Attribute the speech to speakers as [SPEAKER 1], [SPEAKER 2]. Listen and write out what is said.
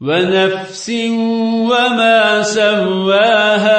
[SPEAKER 1] ونفس وما سواها